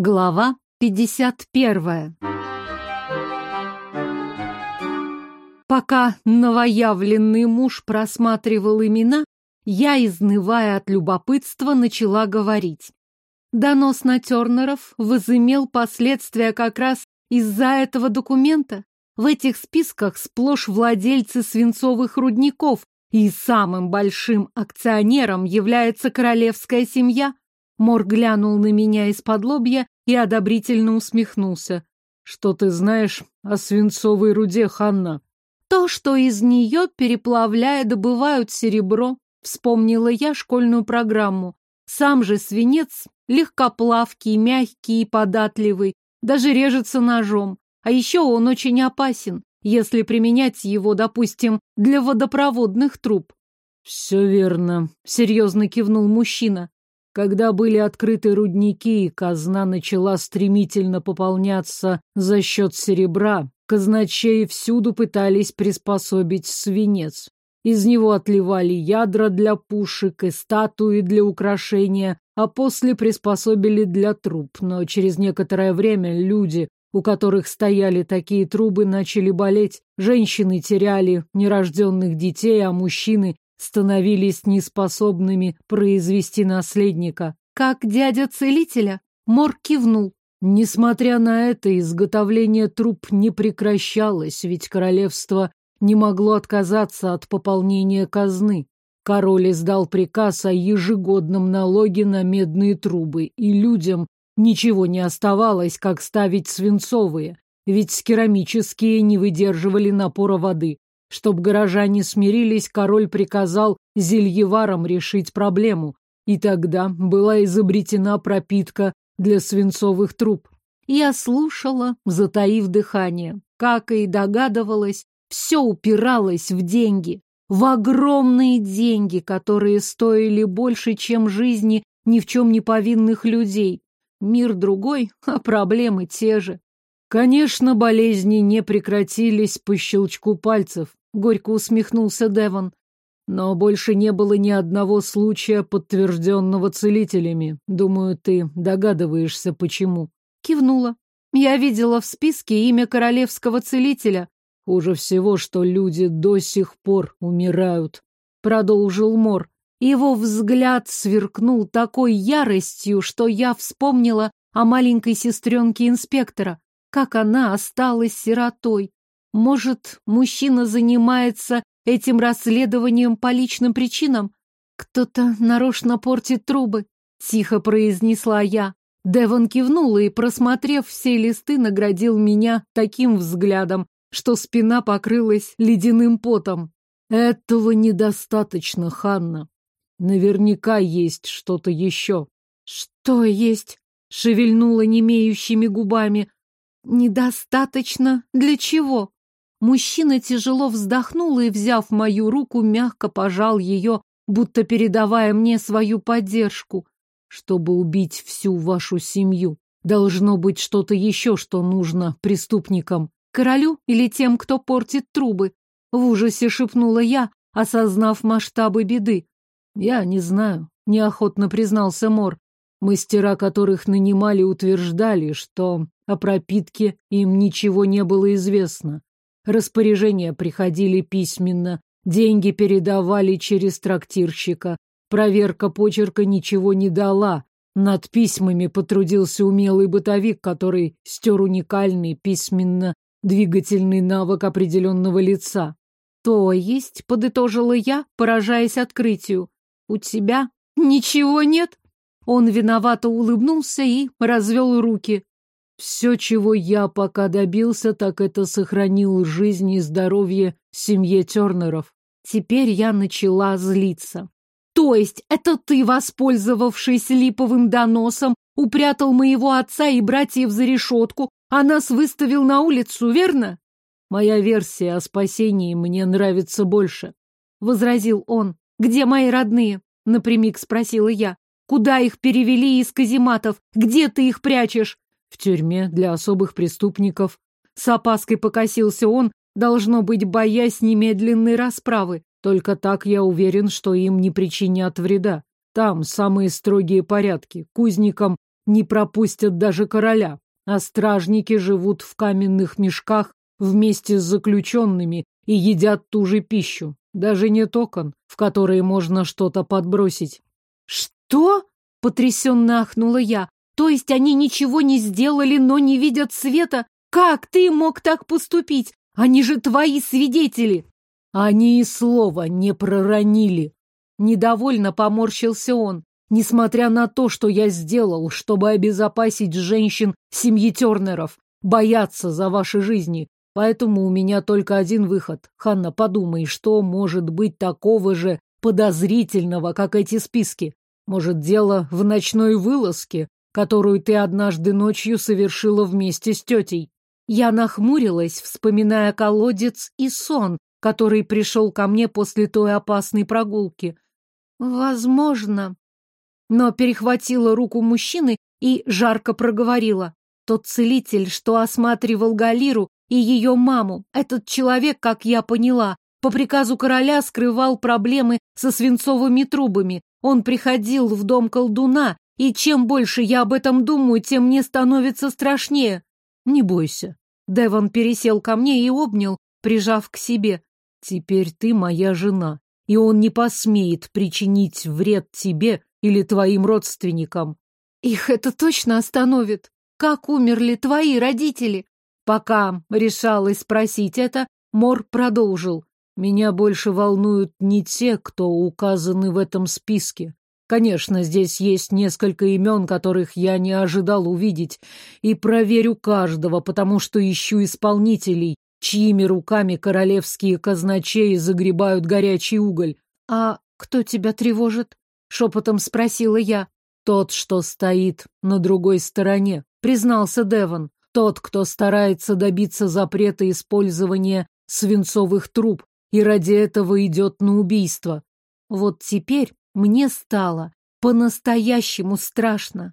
Глава 51. Пока новоявленный муж просматривал имена, я, изнывая от любопытства, начала говорить. Донос на Тернеров возымел последствия как раз из-за этого документа. В этих списках сплошь владельцы свинцовых рудников, и самым большим акционером является королевская семья. Мор глянул на меня из-под лобья и одобрительно усмехнулся. «Что ты знаешь о свинцовой руде, Ханна?» «То, что из нее, переплавляя, добывают серебро», — вспомнила я школьную программу. Сам же свинец легкоплавкий, мягкий и податливый, даже режется ножом. А еще он очень опасен, если применять его, допустим, для водопроводных труб. «Все верно», — серьезно кивнул мужчина. Когда были открыты рудники казна начала стремительно пополняться за счет серебра, казначеи всюду пытались приспособить свинец. Из него отливали ядра для пушек и статуи для украшения, а после приспособили для труб. Но через некоторое время люди, у которых стояли такие трубы, начали болеть. Женщины теряли нерожденных детей, а мужчины становились неспособными произвести наследника. Как дядя целителя, Мор кивнул. Несмотря на это, изготовление труб не прекращалось, ведь королевство не могло отказаться от пополнения казны. Король издал приказ о ежегодном налоге на медные трубы, и людям ничего не оставалось, как ставить свинцовые, ведь керамические не выдерживали напора воды. Чтоб горожане смирились, король приказал зельеварам решить проблему, и тогда была изобретена пропитка для свинцовых труб. Я слушала, затаив дыхание. Как и догадывалась, все упиралось в деньги. В огромные деньги, которые стоили больше, чем жизни ни в чем не повинных людей. Мир другой, а проблемы те же. Конечно, болезни не прекратились по щелчку пальцев. Горько усмехнулся Девон. Но больше не было ни одного случая, подтвержденного целителями. Думаю, ты догадываешься, почему. Кивнула. Я видела в списке имя королевского целителя. Хуже всего, что люди до сих пор умирают. Продолжил Мор. Его взгляд сверкнул такой яростью, что я вспомнила о маленькой сестренке инспектора, как она осталась сиротой. Может, мужчина занимается этим расследованием по личным причинам? Кто-то нарочно портит трубы, тихо произнесла я. Девон кивнул и, просмотрев все листы, наградил меня таким взглядом, что спина покрылась ледяным потом. Этого недостаточно, Ханна. Наверняка есть что-то еще. Что есть? Шевельнула немеющими губами. Недостаточно для чего? Мужчина тяжело вздохнул и, взяв мою руку, мягко пожал ее, будто передавая мне свою поддержку. Чтобы убить всю вашу семью, должно быть что-то еще, что нужно преступникам. Королю или тем, кто портит трубы? В ужасе шепнула я, осознав масштабы беды. Я не знаю, неохотно признался Мор. Мастера, которых нанимали, утверждали, что о пропитке им ничего не было известно. Распоряжения приходили письменно, деньги передавали через трактирщика. Проверка почерка ничего не дала. Над письмами потрудился умелый бытовик, который стер уникальный письменно-двигательный навык определенного лица. То есть, подытожила я, поражаясь открытию, у тебя ничего нет? Он виновато улыбнулся и развел руки. Все, чего я пока добился, так это сохранил жизнь и здоровье семье Тернеров. Теперь я начала злиться. То есть это ты, воспользовавшись липовым доносом, упрятал моего отца и братьев за решетку, а нас выставил на улицу, верно? Моя версия о спасении мне нравится больше, — возразил он. Где мои родные? — напрямик спросила я. Куда их перевели из казематов? Где ты их прячешь? В тюрьме для особых преступников. С опаской покосился он, должно быть, боясь немедленной расправы. Только так я уверен, что им не причинят вреда. Там самые строгие порядки. Кузникам не пропустят даже короля, а стражники живут в каменных мешках вместе с заключенными и едят ту же пищу. Даже нет окон, в которые можно что-то подбросить. «Что?» — потрясенно ахнула я. «То есть они ничего не сделали, но не видят света? Как ты мог так поступить? Они же твои свидетели!» Они и слова не проронили. Недовольно поморщился он. Несмотря на то, что я сделал, чтобы обезопасить женщин семьи Тернеров, бояться за ваши жизни. Поэтому у меня только один выход. Ханна, подумай, что может быть такого же подозрительного, как эти списки? Может, дело в ночной вылазке, которую ты однажды ночью совершила вместе с тетей? Я нахмурилась, вспоминая колодец и сон, который пришел ко мне после той опасной прогулки. Возможно, но перехватила руку мужчины и жарко проговорила. Тот целитель, что осматривал Галиру и ее маму, этот человек, как я поняла, по приказу короля скрывал проблемы со свинцовыми трубами. Он приходил в дом колдуна, и чем больше я об этом думаю, тем мне становится страшнее. Не бойся. Девон пересел ко мне и обнял, прижав к себе. Теперь ты моя жена, и он не посмеет причинить вред тебе или твоим родственникам. Их это точно остановит. Как умерли твои родители? Пока решалась спросить это, Мор продолжил. Меня больше волнуют не те, кто указаны в этом списке. Конечно, здесь есть несколько имен, которых я не ожидал увидеть, и проверю каждого, потому что ищу исполнителей, чьими руками королевские казначеи загребают горячий уголь. А кто тебя тревожит? Шепотом спросила я. Тот, что стоит на другой стороне, признался Деван. Тот, кто старается добиться запрета использования свинцовых труб и ради этого идет на убийство. Вот теперь мне стало по-настоящему страшно.